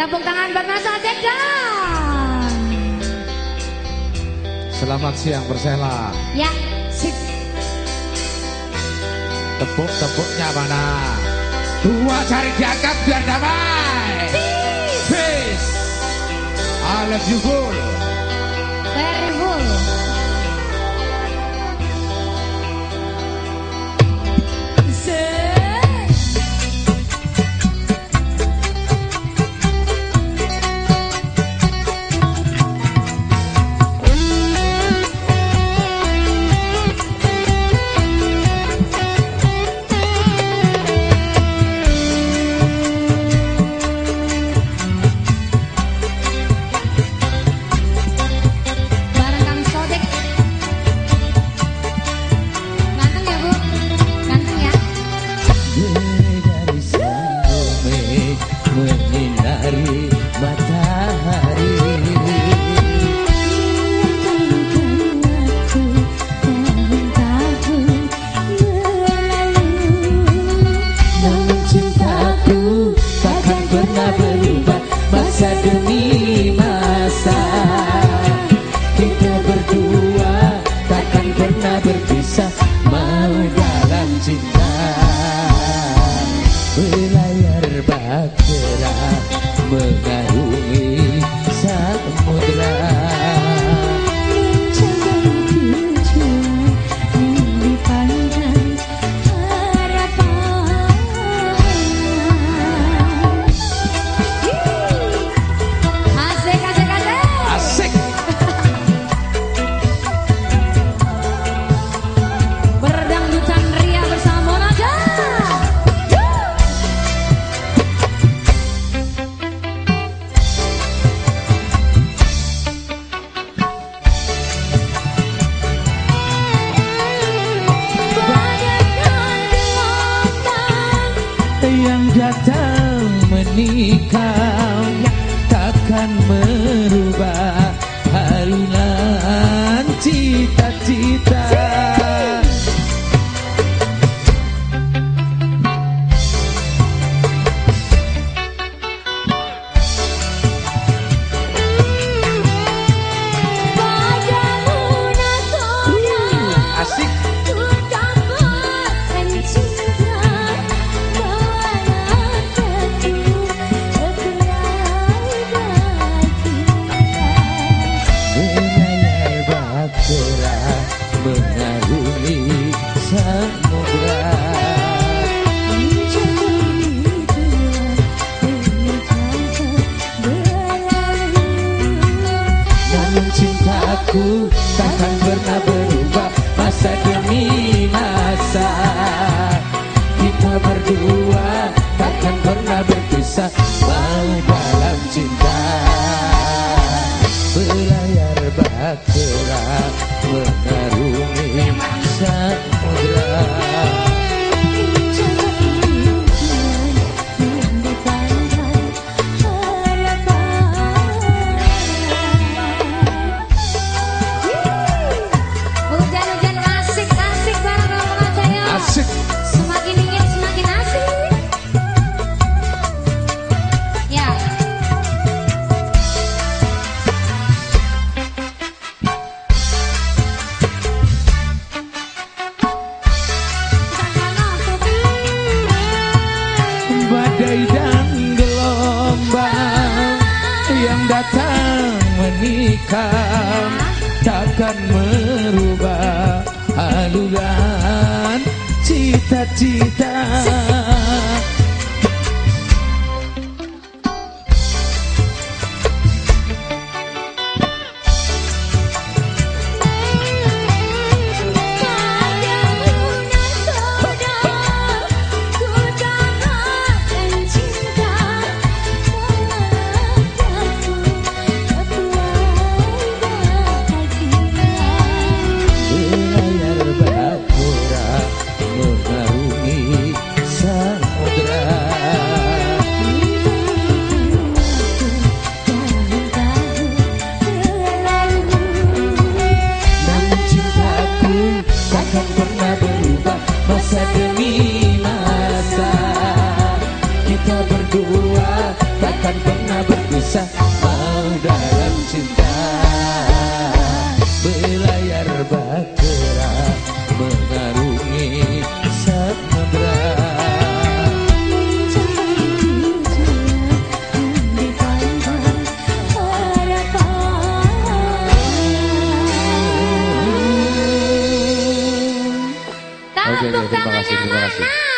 Tepuk tangan buat Mas Adedan. Selamat siang Persela. Ya, sip. Tepuk-tepuknya mana? Dua cari diangkat biar damai. Peace. I love you full. Very full. pernah berpisah. kata menikah takkan merubah harunan cita-cita. cintaku takkan pernah berubah masa demi masa. Kita berdua takkan pernah berpisah. badai dan gelombang yang datang menikam takkan merubah aluran cita-cita. Mau dalam cinta Belayar bahtera Mengarungi samudra Tepuk Oke, terima tangannya kasih, terima kasih. mana?